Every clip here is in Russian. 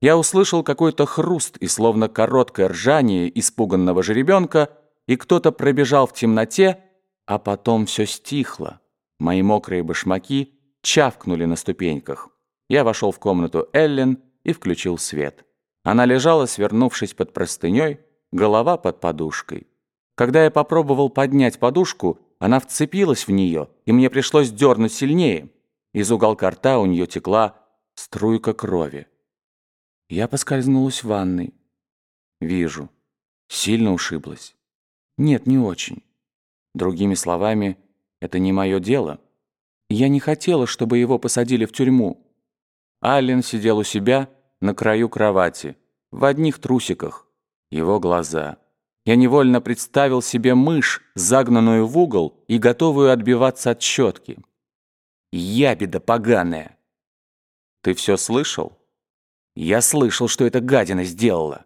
Я услышал какой-то хруст и словно короткое ржание испуганного жеребенка, и кто-то пробежал в темноте, а потом все стихло. Мои мокрые башмаки чавкнули на ступеньках. Я вошел в комнату Эллен и включил свет. Она лежала, свернувшись под простыней, голова под подушкой. Когда я попробовал поднять подушку, она вцепилась в нее, и мне пришлось дернуть сильнее. Из уголка рта у нее текла струйка крови. Я поскользнулась в ванной. Вижу. Сильно ушиблась. Нет, не очень. Другими словами, это не мое дело. Я не хотела, чтобы его посадили в тюрьму. Аллен сидел у себя на краю кровати, в одних трусиках. Его глаза. Я невольно представил себе мышь, загнанную в угол и готовую отбиваться от щетки. Ябеда поганая. Ты все слышал? Я слышал, что эта гадина сделала.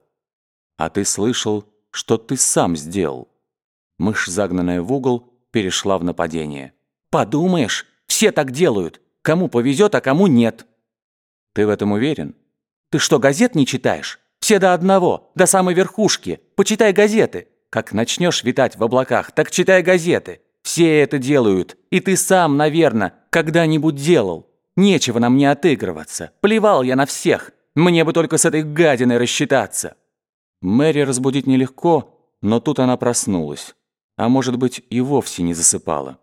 А ты слышал, что ты сам сделал. Мышь, загнанная в угол, перешла в нападение. Подумаешь, все так делают. Кому повезет, а кому нет. Ты в этом уверен? Ты что, газет не читаешь? Все до одного, до самой верхушки. Почитай газеты. Как начнешь витать в облаках, так читай газеты. Все это делают, и ты сам, наверное, когда-нибудь делал. Нечего на мне отыгрываться. Плевал я на всех. Мне бы только с этой гадиной рассчитаться. Мэри разбудить нелегко, но тут она проснулась. А может быть, и вовсе не засыпала.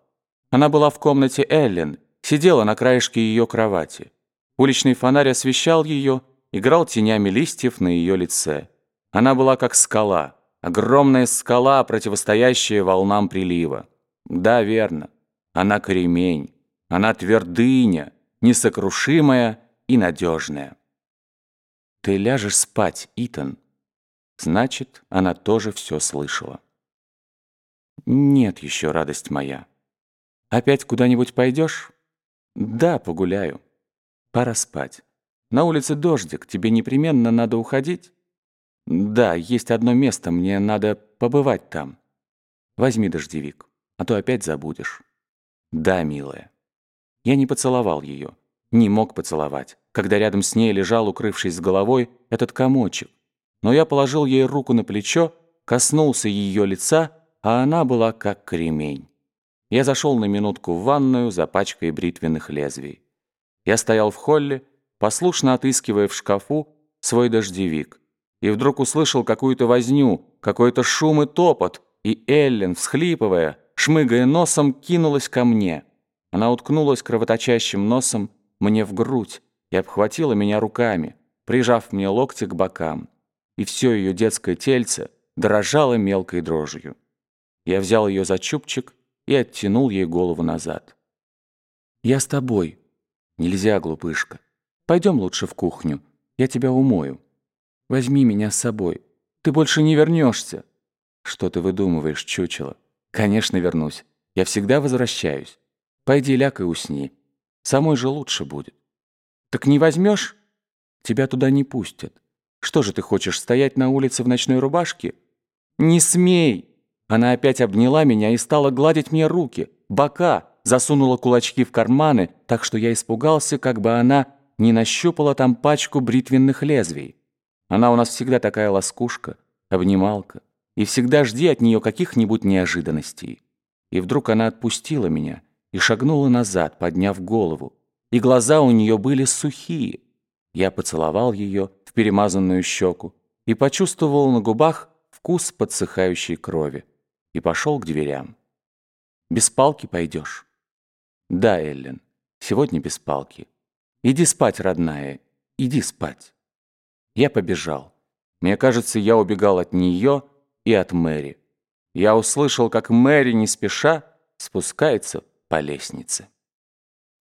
Она была в комнате Эллен, сидела на краешке ее кровати. Уличный фонарь освещал ее, играл тенями листьев на ее лице. Она была как скала, огромная скала, противостоящая волнам прилива. Да, верно. Она кремень. Она твердыня, несокрушимая и надежная. Ты ляжешь спать, Итан. Значит, она тоже все слышала. Нет еще, радость моя. Опять куда-нибудь пойдешь? Да, погуляю. Пора спать. На улице дождик, тебе непременно надо уходить? Да, есть одно место, мне надо побывать там. Возьми дождевик а то опять забудешь. Да, милая. Я не поцеловал ее, не мог поцеловать, когда рядом с ней лежал, укрывшись головой, этот комочек. Но я положил ей руку на плечо, коснулся ее лица, а она была как кремень. Я зашел на минутку в ванную за пачкой бритвенных лезвий. Я стоял в холле, послушно отыскивая в шкафу свой дождевик, и вдруг услышал какую-то возню, какой-то шум и топот, и Эллен, всхлипывая, шмыгая носом, кинулась ко мне. Она уткнулась кровоточащим носом мне в грудь и обхватила меня руками, прижав мне локти к бокам. И все ее детское тельце дрожало мелкой дрожью. Я взял ее за чубчик и оттянул ей голову назад. «Я с тобой. Нельзя, глупышка. Пойдем лучше в кухню. Я тебя умою. Возьми меня с собой. Ты больше не вернешься. Что ты выдумываешь, чучело?» «Конечно вернусь. Я всегда возвращаюсь. Пойди ляг и усни. Самой же лучше будет». «Так не возьмешь? Тебя туда не пустят. Что же ты хочешь, стоять на улице в ночной рубашке?» «Не смей!» Она опять обняла меня и стала гладить мне руки, бока, засунула кулачки в карманы, так что я испугался, как бы она не нащупала там пачку бритвенных лезвий. Она у нас всегда такая ласкушка, обнималка и всегда жди от нее каких-нибудь неожиданностей. И вдруг она отпустила меня и шагнула назад, подняв голову, и глаза у нее были сухие. Я поцеловал ее в перемазанную щеку и почувствовал на губах вкус подсыхающей крови и пошел к дверям. «Без палки пойдешь?» «Да, Эллен, сегодня без палки. Иди спать, родная, иди спать». Я побежал. Мне кажется, я убегал от нее, и от Мэри. Я услышал, как Мэри не спеша спускается по лестнице.